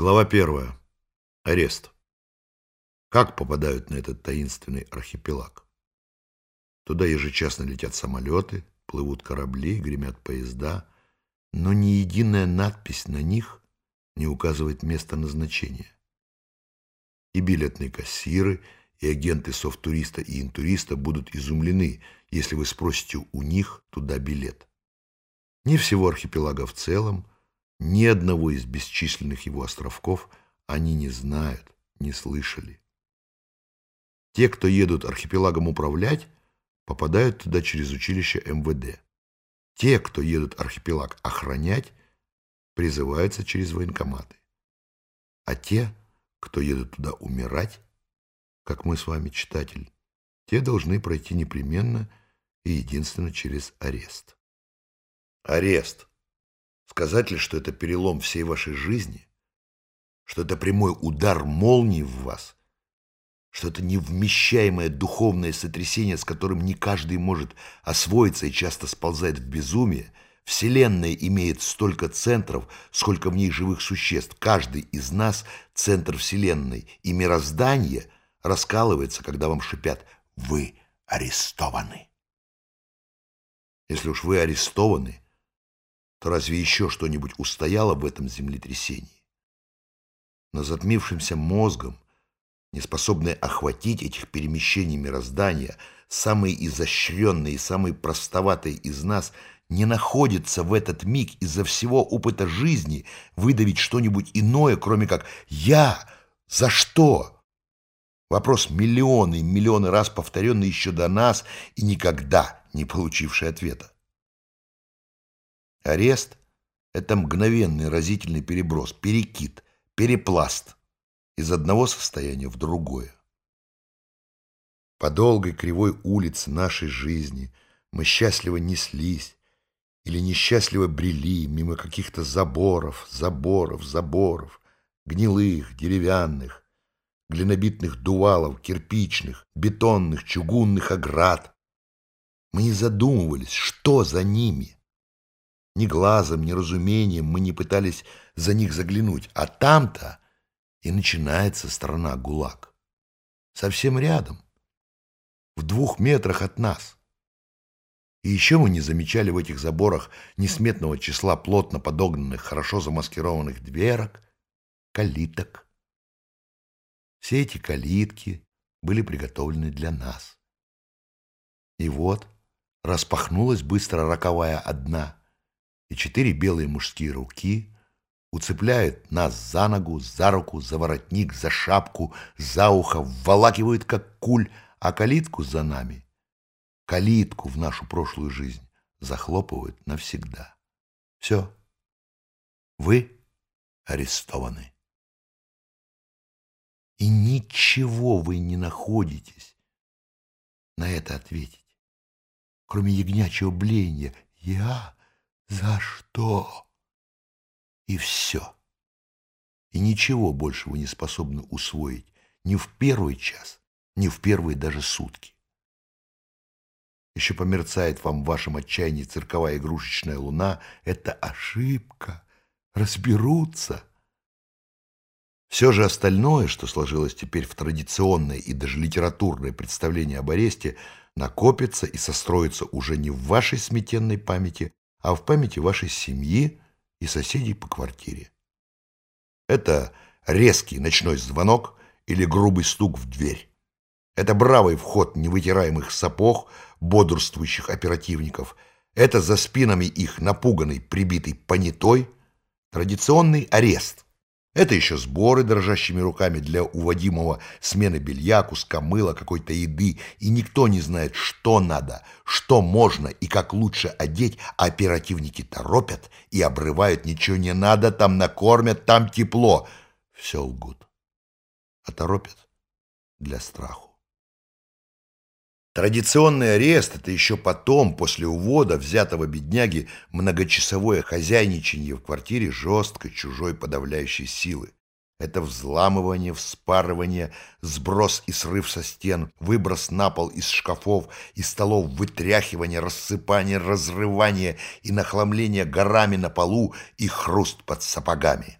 Глава первая. Арест. Как попадают на этот таинственный архипелаг? Туда ежечасно летят самолеты, плывут корабли, гремят поезда, но ни единая надпись на них не указывает место назначения. И билетные кассиры, и агенты софтуриста и интуриста будут изумлены, если вы спросите у них туда билет. Не всего архипелага в целом, ни одного из бесчисленных его островков они не знают, не слышали. Те, кто едут архипелагом управлять, попадают туда через училище МВД. Те, кто едут архипелаг охранять, призываются через военкоматы. А те, кто едут туда умирать, как мы с вами, читатель, те должны пройти непременно и единственно через арест. Арест Сказать ли, что это перелом всей вашей жизни? Что это прямой удар молнии в вас? Что это невмещаемое духовное сотрясение, с которым не каждый может освоиться и часто сползает в безумие? Вселенная имеет столько центров, сколько в ней живых существ. Каждый из нас — центр Вселенной, и мироздание раскалывается, когда вам шипят «Вы арестованы». Если уж вы арестованы — то разве еще что-нибудь устояло в этом землетрясении? Но затмившимся мозгом, неспособные охватить этих перемещений мироздания, самые изощренные и самые простоватые из нас не находятся в этот миг из-за всего опыта жизни выдавить что-нибудь иное, кроме как «Я? За что?» Вопрос миллионы и миллионы раз повторенный еще до нас и никогда не получивший ответа. Арест — это мгновенный разительный переброс, перекид, перепласт из одного состояния в другое. По долгой кривой улице нашей жизни мы счастливо неслись или несчастливо брели мимо каких-то заборов, заборов, заборов, гнилых, деревянных, глинобитных дувалов, кирпичных, бетонных, чугунных оград. Мы не задумывались, что за ними — ни глазом, ни разумением мы не пытались за них заглянуть. А там-то и начинается страна ГУЛАГ. Совсем рядом, в двух метрах от нас. И еще мы не замечали в этих заборах несметного числа плотно подогнанных, хорошо замаскированных дверок, калиток. Все эти калитки были приготовлены для нас. И вот распахнулась быстро роковая одна — и четыре белые мужские руки уцепляют нас за ногу, за руку, за воротник, за шапку, за ухо, вволакивают, как куль, а калитку за нами, калитку в нашу прошлую жизнь захлопывают навсегда. Все. Вы арестованы. И ничего вы не находитесь на это ответить, кроме ягнячьего блеяния. Я за что? И все. И ничего больше вы не способны усвоить ни в первый час, ни в первые даже сутки. Еще померцает вам в вашем отчаянии цирковая игрушечная луна. Это ошибка. Разберутся. Все же остальное, что сложилось теперь в традиционное и даже литературное представление об аресте, накопится и состроится уже не в вашей сметенной памяти, а в памяти вашей семьи и соседей по квартире. Это резкий ночной звонок или грубый стук в дверь. Это бравый вход невытираемых сапог бодрствующих оперативников. Это за спинами их напуганный, прибитый понятой, традиционный арест – это еще сборы дрожащими руками для уводимого смены белья, куска мыла, какой-то еды. И никто не знает, что надо, что можно и как лучше одеть. А оперативники торопят и обрывают. Ничего не надо, там накормят, там тепло. Все лгут. А торопят для страху. Традиционный арест – это еще потом, после увода взятого бедняги, многочасовое хозяйничание в квартире жесткой чужой подавляющей силы. Это взламывание, вспарывание, сброс и срыв со стен, выброс на пол из шкафов и столов, вытряхивание, рассыпание, разрывание и нахламление горами на полу и хруст под сапогами.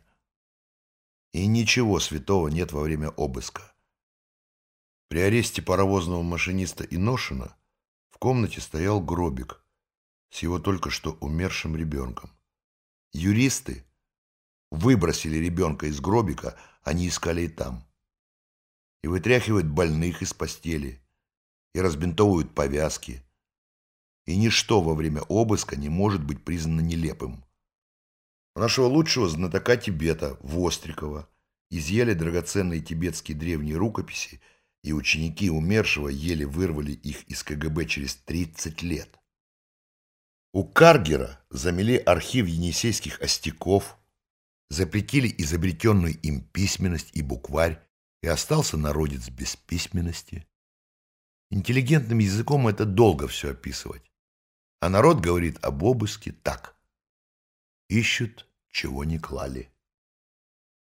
И ничего святого нет во время обыска. При аресте паровозного машиниста Иношина в комнате стоял гробик с его только что умершим ребенком. Юристы выбросили ребенка из гробика, они искали и там. И вытряхивают больных из постели, и разбинтовывают повязки. И ничто во время обыска не может быть признано нелепым. Нашего лучшего знатока Тибета, Вострикова, изъяли драгоценные тибетские древние рукописи, и ученики умершего еле вырвали их из КГБ через 30 лет. У Каргера замели архив енисейских остяков, запретили изобретенную им письменность и букварь, и остался народец без письменности. Интеллигентным языком это долго все описывать. А народ говорит об обыске так. Ищут чего не клали.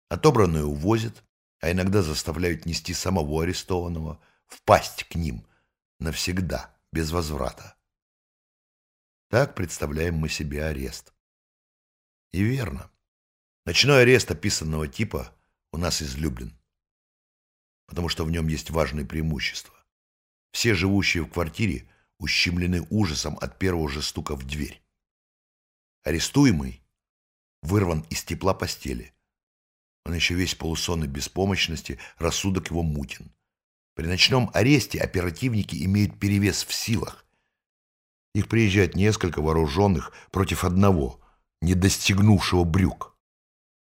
Отобранное увозят, а иногда заставляют нести самого арестованного, впасть к ним навсегда, без возврата. Так представляем мы себе арест. И верно. Ночной арест описанного типа у нас излюблен, потому что в нем есть важные преимущества. Все живущие в квартире ущемлены ужасом от первого же стука в дверь. Арестуемый вырван из тепла постели. Он еще весь полусонный беспомощности, рассудок его мутен. При ночном аресте оперативники имеют перевес в силах. Их приезжает несколько вооруженных против одного, не достигнувшего брюк.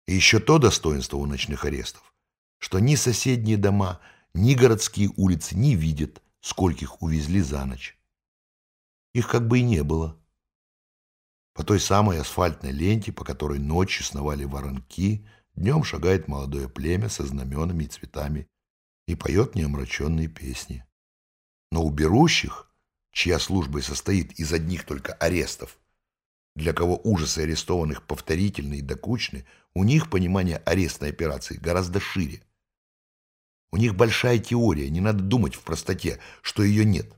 И еще то достоинство у ночных арестов, что ни соседние дома, ни городские улицы не видят, скольких увезли за ночь. Их как бы и не было. По той самой асфальтной ленте, по которой ночью сновали воронки, днем шагает молодое племя со знаменами и цветами и поет неомраченные песни. Но у берущих, чья служба и состоит из одних только арестов, для кого ужасы арестованных повторительны и докучны, у них понимание арестной операции гораздо шире. У них большая теория, не надо думать в простоте, что ее нет.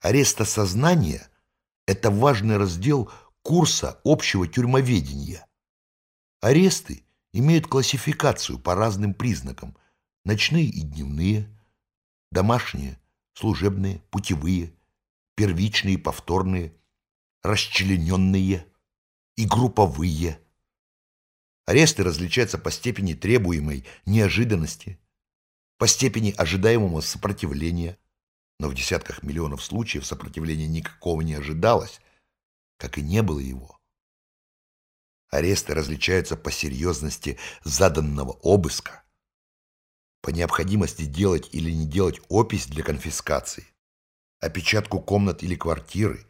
Ареста сознания – это важный раздел курса общего тюрьмоведения. Аресты имеют классификацию по разным признакам – ночные и дневные, домашние, служебные, путевые, первичные и повторные, расчлененные и групповые. Аресты различаются по степени требуемой неожиданности, по степени ожидаемого сопротивления, но в десятках миллионов случаев сопротивления никакого не ожидалось, как и не было его. Аресты различаются по серьезности заданного обыска, по необходимости делать или не делать опись для конфискации, опечатку комнат или квартиры,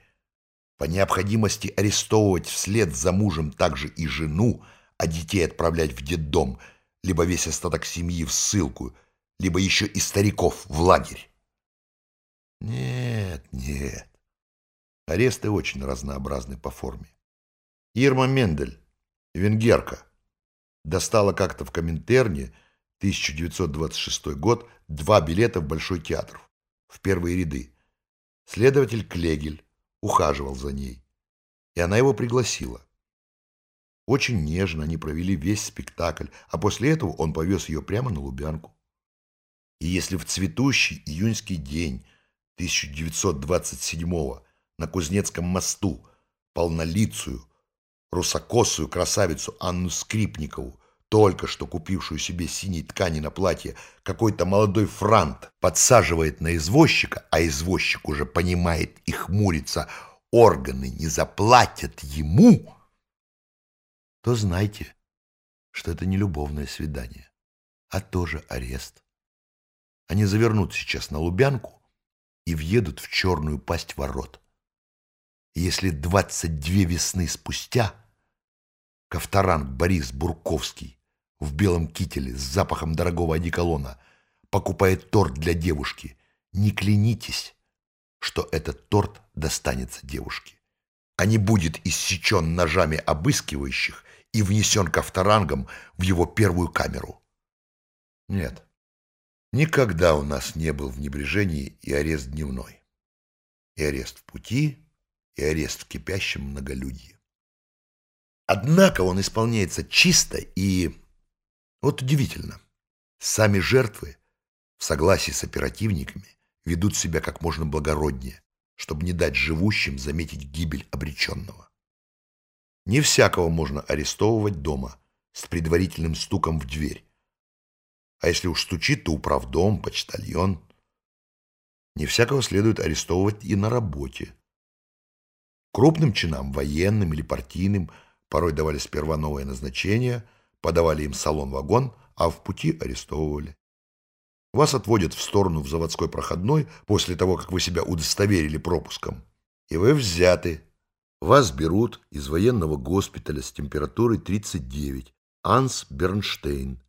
по необходимости арестовывать вслед за мужем также и жену, а детей отправлять в детдом, либо весь остаток семьи в ссылку, либо еще и стариков в лагерь. Нет, нет. Аресты очень разнообразны по форме. Ирма Мендель, венгерка, достала как-то в Коминтерне 1926 год два билета в Большой театр, в первые ряды. Следователь Клегель ухаживал за ней, и она его пригласила. Очень нежно они провели весь спектакль, а после этого он повез ее прямо на Лубянку. И если в цветущий июньский день 1927 года на Кузнецком мосту полнолицую, русокосую красавицу Анну Скрипникову, только что купившую себе синей ткани на платье, какой-то молодой франт подсаживает на извозчика, а извозчик уже понимает и хмурится, органы не заплатят ему, то знайте, что это не любовное свидание, а тоже арест. Они завернут сейчас на Лубянку и въедут в черную пасть ворот если двадцать две весны спустя Ковторанг Борис Бурковский в белом кителе с запахом дорогого одеколона покупает торт для девушки, не клянитесь, что этот торт достанется девушке, а не будет иссечен ножами обыскивающих и внесен Ковторангом в его первую камеру. Нет, никогда у нас не был в небрежении и арест дневной, и арест в пути, и арест в кипящем многолюдье. Однако он исполняется чисто и Вот удивительно. Сами жертвы, в согласии с оперативниками, ведут себя как можно благороднее, чтобы не дать живущим заметить гибель обреченного. Не всякого можно арестовывать дома с предварительным стуком в дверь. А если уж стучит, то управдом, почтальон. Не всякого следует арестовывать и на работе. Крупным чинам, военным или партийным, порой давали сперва новое назначение, подавали им салон-вагон, а в пути арестовывали. Вас отводят в сторону в заводской проходной после того, как вы себя удостоверили пропуском. И вы взяты. Вас берут из военного госпиталя с температурой 39, Анс Бернштейн.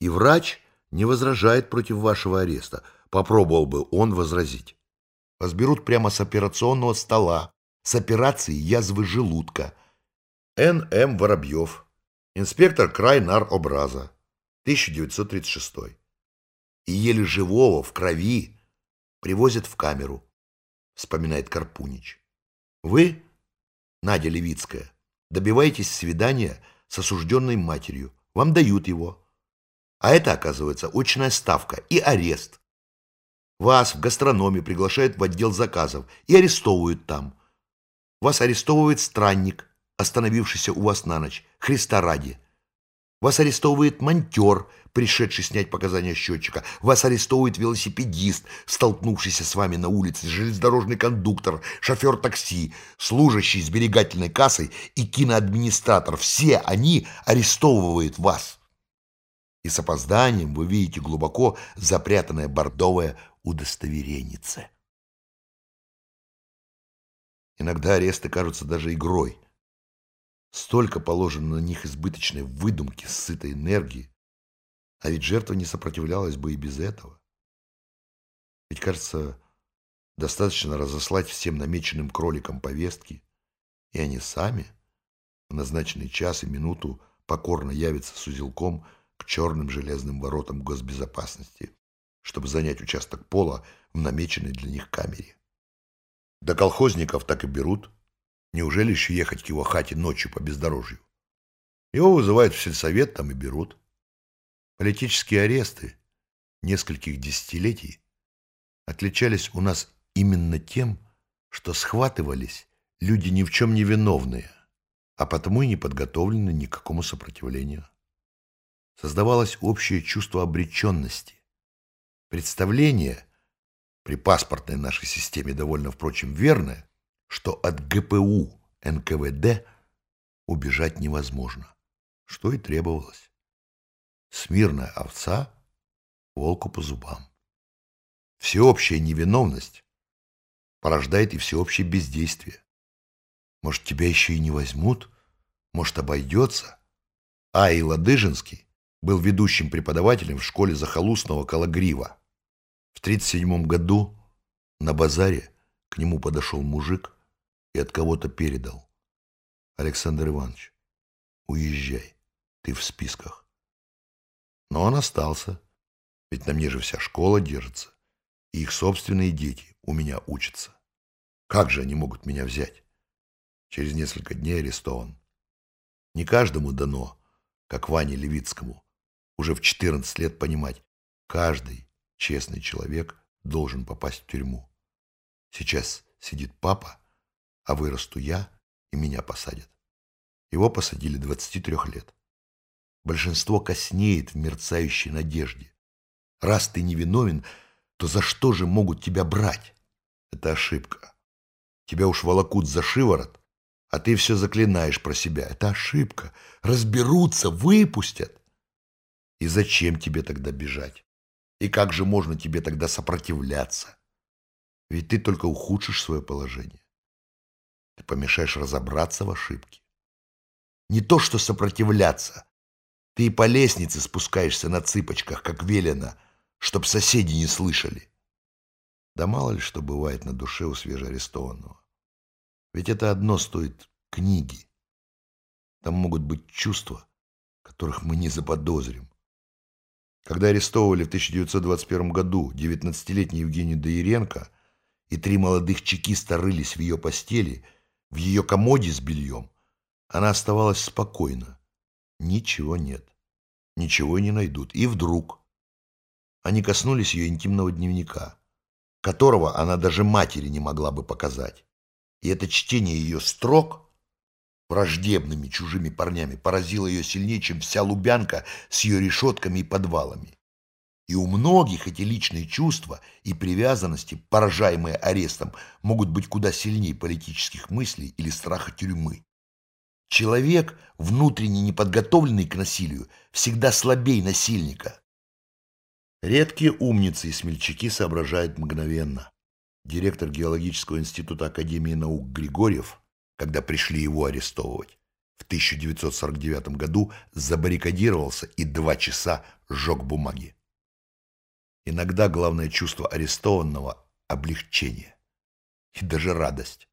И врач не возражает против вашего ареста. Попробовал бы он возразить. Вас берут прямо с операционного стола, с операцией язвы желудка. Н.М. Воробьев, инспектор крайнар образа, 1936 и еле живого в крови привозят в камеру, вспоминает Карпунич. Вы, Надя Левицкая, добиваетесь свидания с осужденной матерью. Вам дают его. А это, оказывается, очная ставка и арест. Вас в гастрономе приглашают в отдел заказов и арестовывают там. Вас арестовывает странник, остановившийся у вас на ночь, Христа ради. Вас арестовывает монтер, пришедший снять показания счетчика. Вас арестовывает велосипедист, столкнувшийся с вами на улице, железнодорожный кондуктор, шофер такси, служащий сберегательной кассой и киноадминистратор. Все они арестовывают вас. И с опозданием вы видите глубоко запрятанное бордовое удостоверенице. Иногда аресты кажутся даже игрой. Столько положено на них избыточной выдумки, сытой энергии. А ведь жертва не сопротивлялась бы и без этого. Ведь, кажется, достаточно разослать всем намеченным кроликам повестки, и они сами в назначенный час и минуту покорно явятся с узелком к черным железным воротам госбезопасности, чтобы занять участок пола в намеченной для них камере. До колхозников так и берут, Неужели еще ехать к его хате ночью по бездорожью? Его вызывают в сельсовет, там и берут. Политические аресты нескольких десятилетий отличались у нас именно тем, что схватывались люди ни в чем не виновные, а потому и не подготовлены ни к какому сопротивлению. Создавалось общее чувство обреченности. Представление, при паспортной нашей системе довольно, впрочем, верное, что от ГПУ НКВД убежать невозможно, что и требовалось. Смирная овца волку по зубам. Всеобщая невиновность порождает и всеобщее бездействие. Может, тебя еще и не возьмут, может, обойдется. А и Ладыжинский был ведущим преподавателем в школе захолустного Калагрива. В 1937 году на базаре к нему подошел мужик и от кого-то передал. Александр Иванович, уезжай, ты в списках. Но он остался, ведь на мне же вся школа держится, и их собственные дети у меня учатся. Как же они могут меня взять? Через несколько дней арестован. Не каждому дано, как Ване Левицкому, уже в 14 лет понимать, каждый честный человек должен попасть в тюрьму. Сейчас сидит папа, а вырасту я, и меня посадят. Его посадили 23 лет. Большинство коснеет в мерцающей надежде. Раз ты невиновен, то за что же могут тебя брать? Это ошибка. Тебя уж волокут за шиворот, а ты все заклинаешь про себя. Это ошибка. Разберутся, выпустят. И зачем тебе тогда бежать? И как же можно тебе тогда сопротивляться? Ведь ты только ухудшишь свое положение. Ты помешаешь разобраться в ошибке. Не то, что сопротивляться. Ты и по лестнице спускаешься на цыпочках, как велено, чтоб соседи не слышали. Да мало ли что бывает на душе у свежеарестованного. Ведь это одно стоит книги. Там могут быть чувства, которых мы не заподозрим. Когда арестовывали в 1921 году 19-летнюю Евгению Дояренко и три молодых чекиста рылись в ее постели – в ее комоде с бельем она оставалась спокойна. Ничего нет. ничего не найдут. И вдруг они коснулись ее интимного дневника, которого она даже матери не могла бы показать. И это чтение ее строк враждебными чужими парнями поразило ее сильнее, чем вся Лубянка с ее решетками и подвалами. И у многих эти личные чувства и привязанности, поражаемые арестом, могут быть куда сильнее политических мыслей или страха тюрьмы. Человек, внутренне неподготовленный к насилию, всегда слабей насильника. Редкие умницы и смельчаки соображают мгновенно. Директор геологического института Академии наук Григорьев, когда пришли его арестовывать, в 1949 году забаррикадировался и два часа сжег бумаги. Иногда главное чувство арестованного – облегчение и даже радость,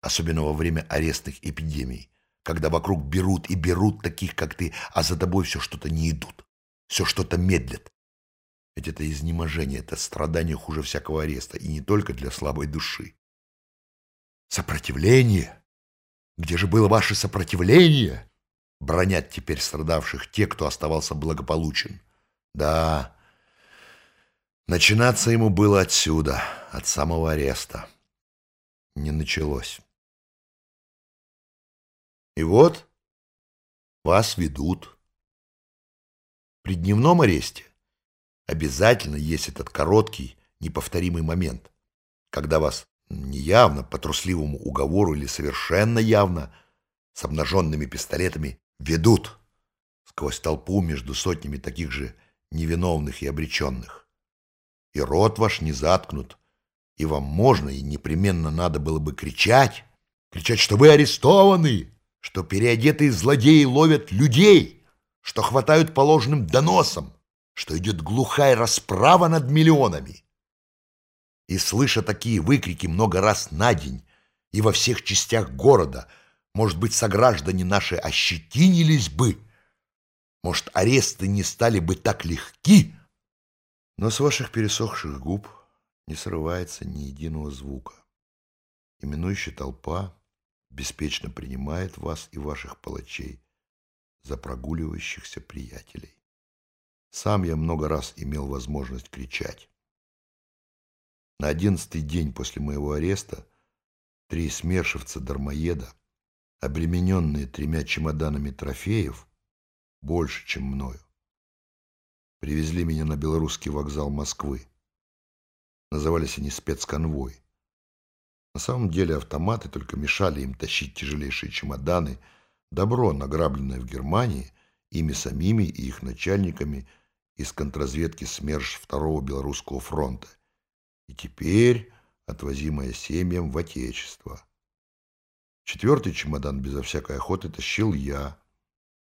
особенно во время арестных эпидемий, когда вокруг берут и берут таких, как ты, а за тобой все что-то не идут, все что-то медлят. Ведь это изнеможение, это страдание хуже всякого ареста, и не только для слабой души. Сопротивление? Где же было ваше сопротивление? Бронят теперь страдавших те, кто оставался благополучен. Да, начинаться ему было отсюда, от самого ареста. Не началось. И вот вас ведут. При дневном аресте обязательно есть этот короткий, неповторимый момент, когда вас неявно, по трусливому уговору или совершенно явно, с обнаженными пистолетами ведут сквозь толпу между сотнями таких же невиновных и обреченных. И рот ваш не заткнут, и вам можно и непременно надо было бы кричать, кричать, что вы арестованы, что переодетые злодеи ловят людей, что хватают положенным доносом, что идет глухая расправа над миллионами. И, слыша такие выкрики много раз на день и во всех частях города, может быть, сограждане наши ощетинились бы, может, аресты не стали бы так легки, но с ваших пересохших губ не срывается ни единого звука. Именующая толпа беспечно принимает вас и ваших палачей за прогуливающихся приятелей. Сам я много раз имел возможность кричать. На одиннадцатый день после моего ареста три смершивца-дармоеда, обремененные тремя чемоданами трофеев, больше, чем мною, привезли меня на белорусский вокзал Москвы. Назывались они спецконвой. На самом деле автоматы только мешали им тащить тяжелейшие чемоданы, добро, награбленное в Германии, ими самими и их начальниками из контрразведки СМЕРШ Второго Белорусского фронта, и теперь отвозимое семьям в Отечество. Четвертый чемодан безо всякой охоты тащил я.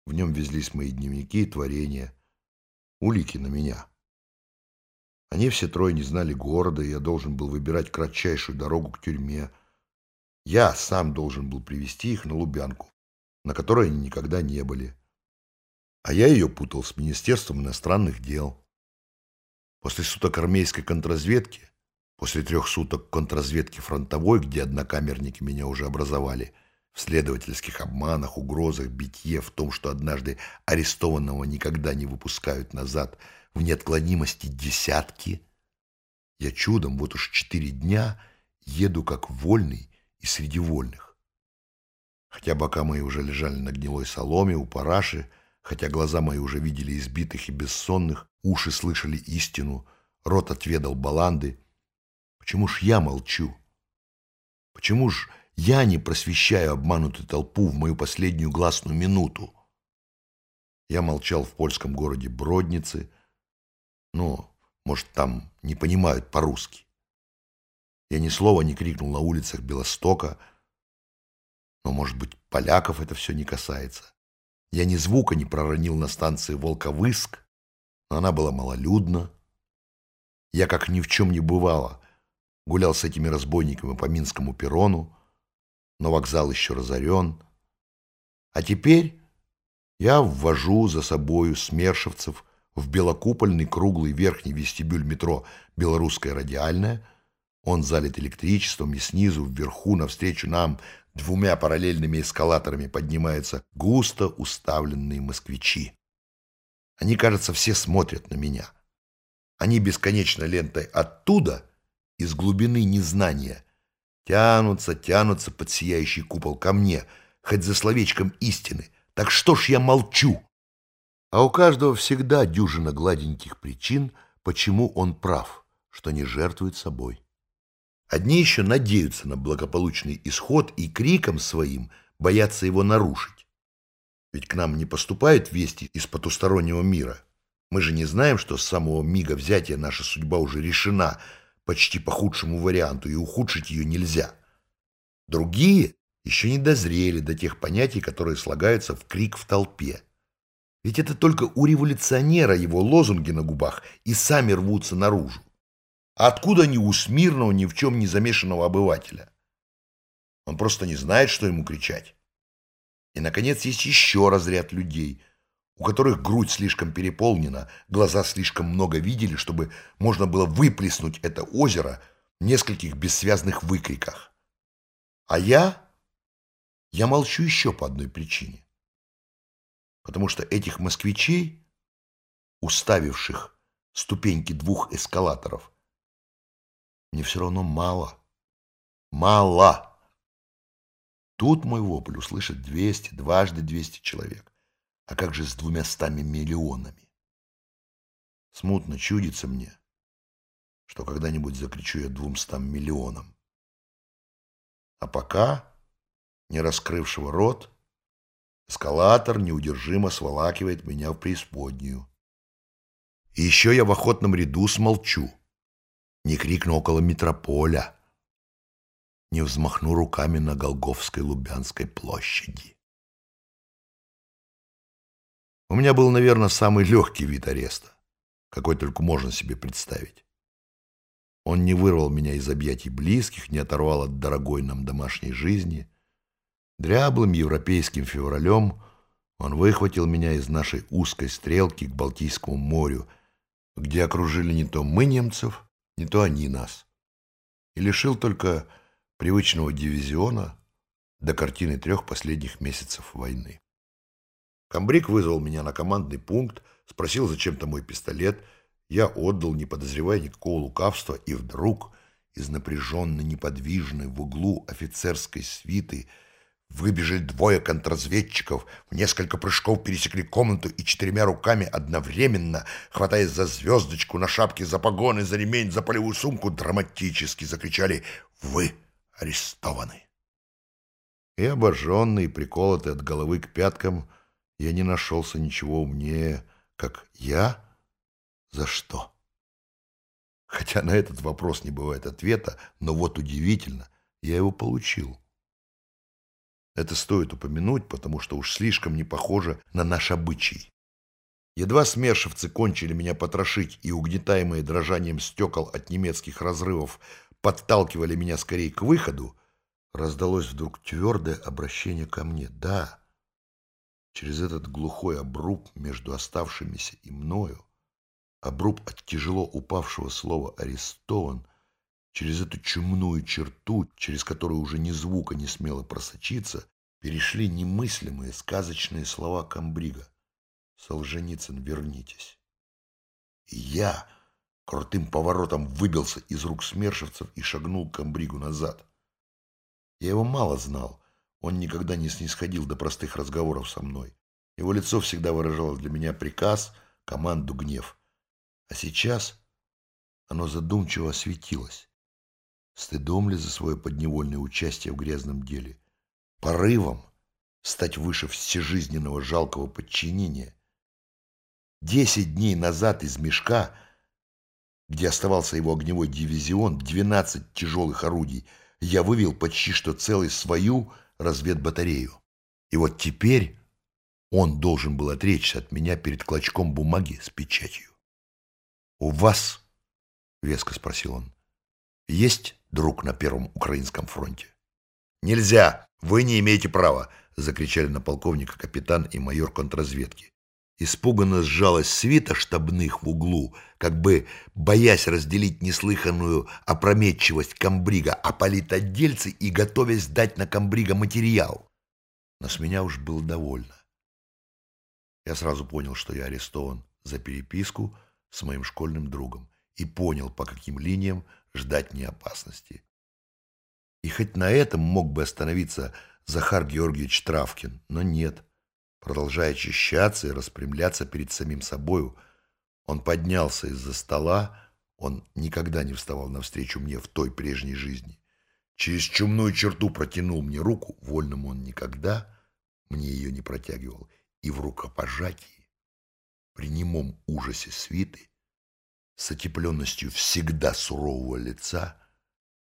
В нем везлись мои дневники и творения, улики на меня. Они все трое не знали города, и я должен был выбирать кратчайшую дорогу к тюрьме. Я сам должен был привести их на Лубянку, на которой они никогда не были. А я ее путал с Министерством иностранных дел. После суток армейской контрразведки, после трех суток контрразведки фронтовой, где однокамерники меня уже образовали, в следовательских обманах, угрозах, битье, в том, что однажды арестованного никогда не выпускают назад – в неотклонимости десятки. Я чудом вот уж четыре дня еду как вольный и среди вольных. Хотя бока мои уже лежали на гнилой соломе у параши, хотя глаза мои уже видели избитых и бессонных, уши слышали истину, рот отведал баланды. Почему ж я молчу? Почему ж я не просвещаю обманутую толпу в мою последнюю гласную минуту? Я молчал в польском городе Бродницы, ну, может, там не понимают по-русски. Я ни слова не крикнул на улицах Белостока, но, может быть, поляков это все не касается. Я ни звука не проронил на станции Волковыск, но она была малолюдна. Я, как ни в чем не бывало, гулял с этими разбойниками по Минскому перрону, но вокзал еще разорен. А теперь я ввожу за собою смершевцев в белокупольный круглый верхний вестибюль метро «Белорусская радиальная». Он залит электричеством, и снизу вверху навстречу нам двумя параллельными эскалаторами поднимаются густо уставленные москвичи. Они, кажется, все смотрят на меня. Они бесконечно лентой оттуда, из глубины незнания, тянутся, тянутся под сияющий купол ко мне, хоть за словечком истины. Так что ж я молчу? А у каждого всегда дюжина гладеньких причин, почему он прав, что не жертвует собой. Одни еще надеются на благополучный исход и криком своим боятся его нарушить. Ведь к нам не поступают вести из потустороннего мира. Мы же не знаем, что с самого мига взятия наша судьба уже решена почти по худшему варианту, и ухудшить ее нельзя. Другие еще не дозрели до тех понятий, которые слагаются в крик в толпе. Ведь это только у революционера его лозунги на губах и сами рвутся наружу. А откуда они у смирного, ни в чем не замешанного обывателя? Он просто не знает, что ему кричать. И, наконец, есть еще разряд людей, у которых грудь слишком переполнена, глаза слишком много видели, чтобы можно было выплеснуть это озеро в нескольких бессвязных выкриках. А я... Я молчу еще по одной причине. Потому что этих москвичей, уставивших ступеньки двух эскалаторов, мне все равно мало. Мало! Тут мой вопль услышит 200, дважды 200 человек. А как же с двумястами миллионами? Смутно чудится мне, что когда-нибудь закричу я двумстам миллионам. А пока, не раскрывшего рот, эскалатор неудержимо сволакивает меня в преисподнюю. И еще я в охотном ряду смолчу, не крикну около метрополя, не взмахну руками на Голговской Лубянской площади. У меня был, наверное, самый легкий вид ареста, какой только можно себе представить. Он не вырвал меня из объятий близких, не оторвал от дорогой нам домашней жизни. Дряблым европейским февралем он выхватил меня из нашей узкой стрелки к Балтийскому морю, где окружили не то мы немцев, не то они нас, и лишил только привычного дивизиона до картины трех последних месяцев войны. Камбрик вызвал меня на командный пункт, спросил зачем-то мой пистолет. Я отдал, не подозревая никакого лукавства, и вдруг из напряженной, неподвижной в углу офицерской свиты выбежали двое контрразведчиков, в несколько прыжков пересекли комнату и четырьмя руками одновременно, хватаясь за звездочку на шапке, за погоны, за ремень, за полевую сумку, драматически закричали «Вы!» арестованы. И обожженный, приколотый от головы к пяткам, я не нашелся ничего умнее, как «я? За что?» Хотя на этот вопрос не бывает ответа, но вот удивительно, я его получил. Это стоит упомянуть, потому что уж слишком не похоже на наш обычай. Едва смершевцы кончили меня потрошить, и угнетаемые дрожанием стекол от немецких разрывов подталкивали меня скорее к выходу, раздалось вдруг твердое обращение ко мне. Да, через этот глухой обруб между оставшимися и мною, обруб от тяжело упавшего слова «арестован», через эту чумную черту, через которую уже ни звука не смело просочиться, перешли немыслимые сказочные слова Камбрига. «Солженицын, вернитесь!» И я крутым поворотом выбился из рук смершевцев и шагнул к Камбригу назад. Я его мало знал, он никогда не снисходил до простых разговоров со мной. Его лицо всегда выражало для меня приказ, команду, гнев. А сейчас оно задумчиво осветилось. Стыдом ли за свое подневольное участие в грязном деле? Порывом стать выше всежизненного жалкого подчинения? Десять дней назад из мешка — где оставался его огневой дивизион, 12 тяжелых орудий, я вывел почти что целый свою разведбатарею. И вот теперь он должен был отречься от меня перед клочком бумаги с печатью. «У вас, — веско спросил он, — есть друг на Первом Украинском фронте?» «Нельзя! Вы не имеете права!» — закричали на полковника капитан и майор контрразведки. Испуганно сжалась свита штабных в углу, как бы боясь разделить неслыханную опрометчивость комбрига, а политотдельцы и готовясь дать на комбрига материал. Но с меня уж было довольно. Я сразу понял, что я арестован за переписку с моим школьным другом и понял, по каким линиям ждать мне опасности. И хоть на этом мог бы остановиться Захар Георгиевич Травкин, но нет. Продолжая очищаться и распрямляться перед самим собою, он поднялся из-за стола, он никогда не вставал навстречу мне в той прежней жизни. Через чумную черту протянул мне руку, вольному он никогда мне ее не протягивал, и в рукопожатии, при немом ужасе свиты, с отепленностью всегда сурового лица,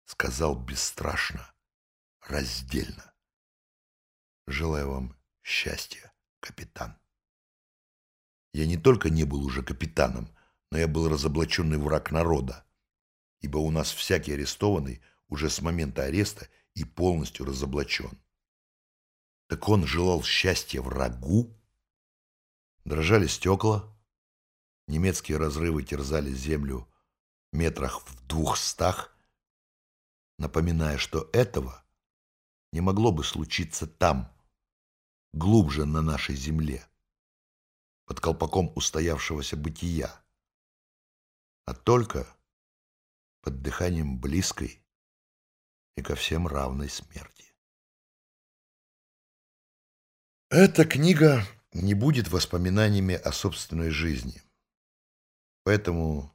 сказал бесстрашно, раздельно. Желаю вам счастья, капитан. Я не только не был уже капитаном, но я был разоблаченный враг народа, ибо у нас всякий арестованный уже с момента ареста и полностью разоблачен. Так он желал счастья врагу? Дрожали стекла, немецкие разрывы терзали землю метрах в двухстах, напоминая, что этого не могло бы случиться там, глубже на нашей земле, под колпаком устоявшегося бытия, а только под дыханием близкой и ко всем равной смерти. Эта книга не будет воспоминаниями о собственной жизни, поэтому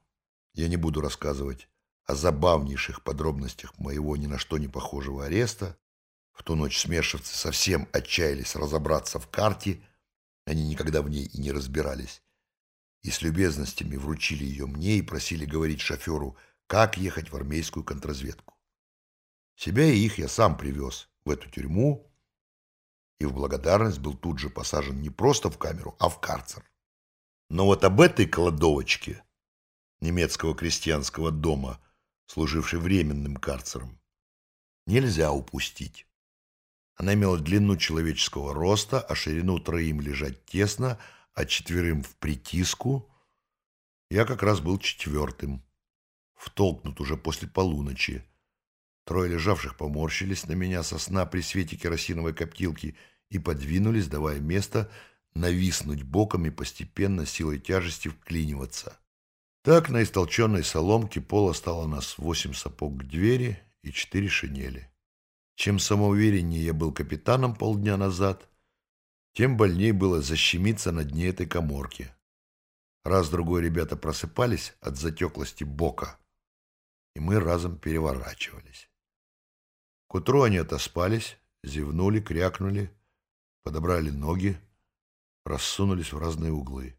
я не буду рассказывать о забавнейших подробностях моего ни на что не похожего ареста. В ту ночь смершевцы совсем отчаялись разобраться в карте, они никогда в ней и не разбирались, и с любезностями вручили ее мне и просили говорить шоферу, как ехать в армейскую контрразведку. Себя и их я сам привез в эту тюрьму и в благодарность был тут же посажен не просто в камеру, а в карцер. Но вот об этой кладовочке немецкого крестьянского дома, служившей временным карцером, нельзя упустить. Она имела длину человеческого роста, а ширину троим лежать тесно, а четверым в притиску. Я как раз был четвертым, втолкнут уже после полуночи. Трое лежавших поморщились на меня со сна при свете керосиновой коптилки и подвинулись, давая место нависнуть боком и постепенно силой тяжести вклиниваться. Так на истолченной соломке пола стало нас восемь сапог к двери и четыре шинели. Чем самоувереннее я был капитаном полдня назад, тем больнее было защемиться на дне этой коморки. Раз-другой ребята просыпались от затеклости бока, и мы разом переворачивались. К утру они отоспались, зевнули, крякнули, подобрали ноги, рассунулись в разные углы.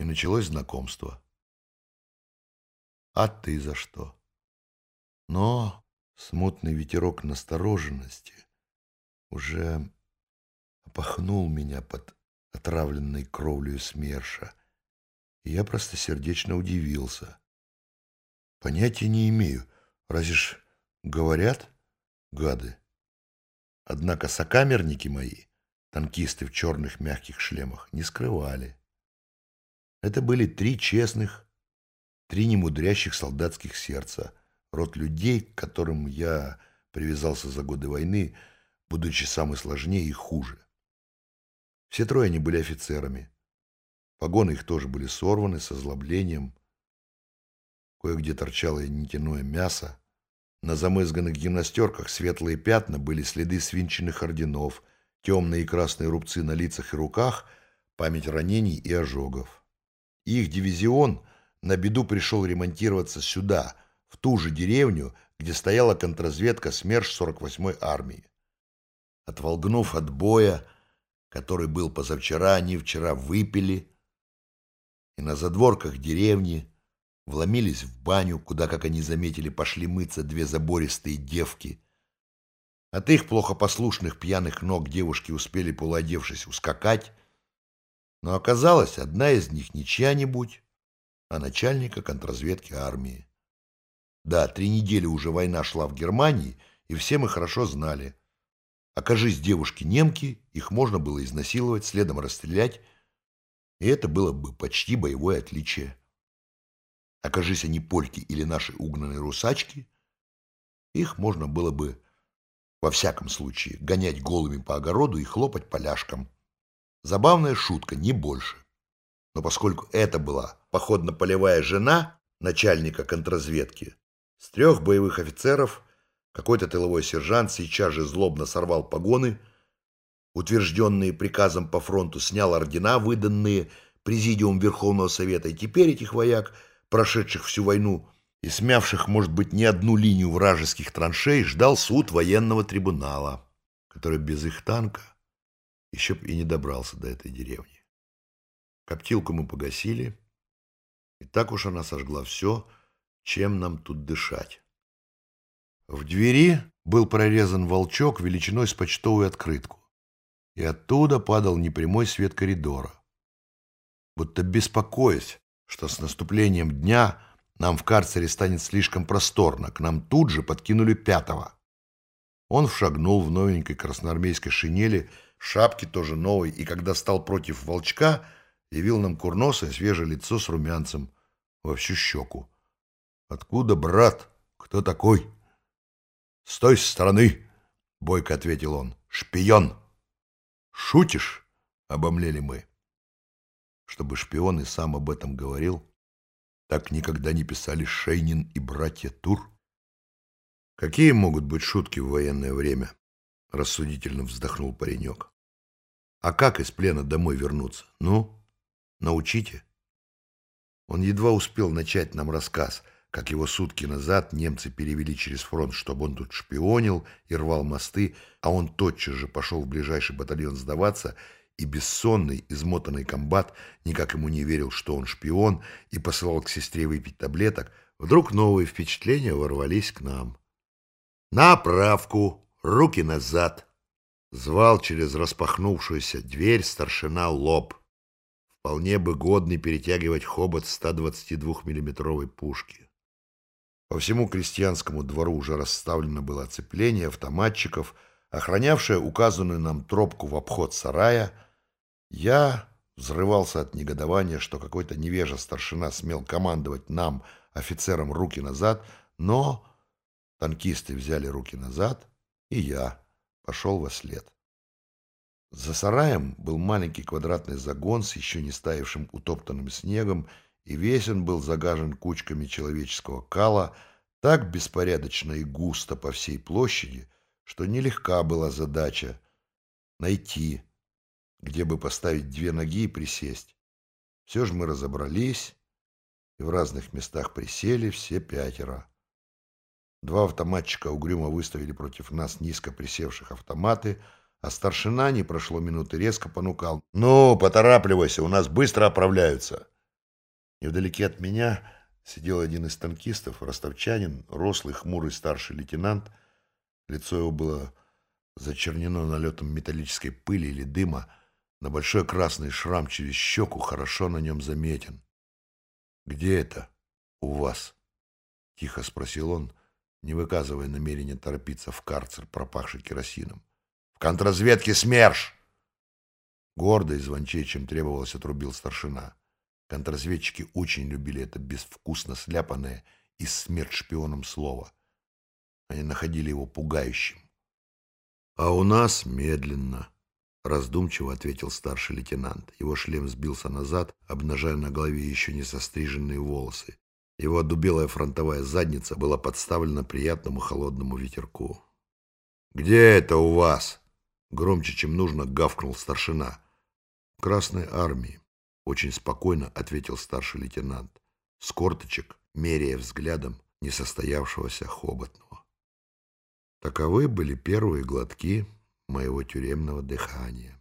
И началось знакомство. А ты за что? Но смутный ветерок настороженности уже опахнул меня под отравленной кровлей СМЕРШа, и я просто сердечно удивился. Понятия не имею, разве ж говорят, гады. Однако сокамерники мои, танкисты в черных мягких шлемах, не скрывали. Это были три честных, три немудрящих солдатских сердца, род людей, к которым я привязался за годы войны, будучи самый сложнее и хуже. Все трое они были офицерами. Погоны их тоже были сорваны с озлоблением. Кое-где торчало нитяное мясо, на замызганных гимнастерках светлые пятна были следы свинченных орденов, темные и красные рубцы на лицах и руках, память ранений и ожогов. Их дивизион на беду пришел ремонтироваться сюда, в ту же деревню, где стояла контрразведка СМЕРШ 48-й армии. Отволгнув от боя, который был позавчера, они вчера выпили, и на задворках деревни вломились в баню, куда, как они заметили, пошли мыться две забористые девки. От их плохо послушных пьяных ног девушки успели, полуодевшись, ускакать, но оказалось, одна из них не чья-нибудь, а начальника контрразведки армии. Да, три недели уже война шла в Германии, и все мы хорошо знали. Окажись девушки немки, их можно было изнасиловать, следом расстрелять, и это было бы почти боевое отличие. Окажись они польки или наши угнанные русачки, их можно было бы, во всяком случае, гонять голыми по огороду и хлопать поляшкам Забавная шутка, не больше. Но поскольку это была походно-полевая жена начальника контрразведки, с трех боевых офицеров какой-то тыловой сержант сейчас же злобно сорвал погоны, утвержденные приказом по фронту, снял ордена, выданные Президиум Верховного Совета, и теперь этих вояк, прошедших всю войну и смявших, может быть, не одну линию вражеских траншей, ждал суд военного трибунала, который без их танка еще и не добрался до этой деревни. Коптилку мы погасили, и так уж она сожгла все, чем нам тут дышать. В двери был прорезан волчок величиной с почтовую открытку, и оттуда падал непрямой свет коридора. Будто беспокоясь, что с наступлением дня нам в карцере станет слишком просторно, к нам тут же подкинули пятого. Он вшагнул в новенькой красноармейской шинели, шапке тоже новой, и когда стал против волчка, явил нам курносое свежее лицо с румянцем во всю щеку. «Откуда, брат? Кто такой?» «С той стороны!» — бойко ответил он. «Шпион!» «Шутишь?» — обомлели мы. Чтобы шпион и сам об этом говорил, так никогда не писали Шейнин и братья Тур. «Какие могут быть шутки в военное время?» — рассудительно вздохнул паренек. «А как из плена домой вернуться? Ну, научите». Он едва успел начать нам рассказ, как его сутки назад немцы перевели через фронт, чтобы он тут шпионил и рвал мосты, а он тотчас же пошел в ближайший батальон сдаваться, и бессонный, измотанный комбат никак ему не верил, что он шпион, и посылал к сестре выпить таблеток, вдруг новые впечатления ворвались к нам. «Направку! Руки назад!» Звал через распахнувшуюся дверь старшина лоб вполне бы годный перетягивать хобот 122-миллиметровой пушки. По всему крестьянскому двору уже расставлено было оцепление автоматчиков, охранявшее указанную нам тропку в обход сарая. Я взрывался от негодования, что какой-то невежа старшина смел командовать нам, офицерам, руки назад, но танкисты взяли руки назад, и я пошел во след. За сараем был маленький квадратный загон с еще не стаившим утоптанным снегом, и весь он был загажен кучками человеческого кала так беспорядочно и густо по всей площади, что нелегка была задача найти, где бы поставить две ноги и присесть. Все же мы разобрались, и в разных местах присели все пятеро. Два автоматчика угрюмо выставили против нас низко присевших автоматы — а старшина, не прошло минуты, резко понукал. «Ну, поторапливайся, у нас быстро оправляются!» Невдалеке от меня сидел один из танкистов, ростовчанин, рослый, хмурый старший лейтенант. Лицо его было зачернено налетом металлической пыли или дыма. На большой красный шрам через щеку хорошо на нем заметен. «Где это у вас?» — тихо спросил он, не выказывая намерения торопиться в карцер, пропахший керосином. В контрразведке СМЕРШ!» Гордо и звончей, чем требовалось, отрубил старшина. Контрразведчики очень любили это безвкусно сляпанное и смерть шпионом слово. Они находили его пугающим. «А у нас медленно», — раздумчиво ответил старший лейтенант. Его шлем сбился назад, обнажая на голове еще не состриженные волосы. Его одубелая фронтовая задница была подставлена приятному холодному ветерку. «Где это у вас?» Громче, чем нужно, гавкнул старшина. «Красной армии», — очень спокойно ответил старший лейтенант. С корточек, меряя взглядом несостоявшегося хоботного. Таковы были первые глотки моего тюремного дыхания.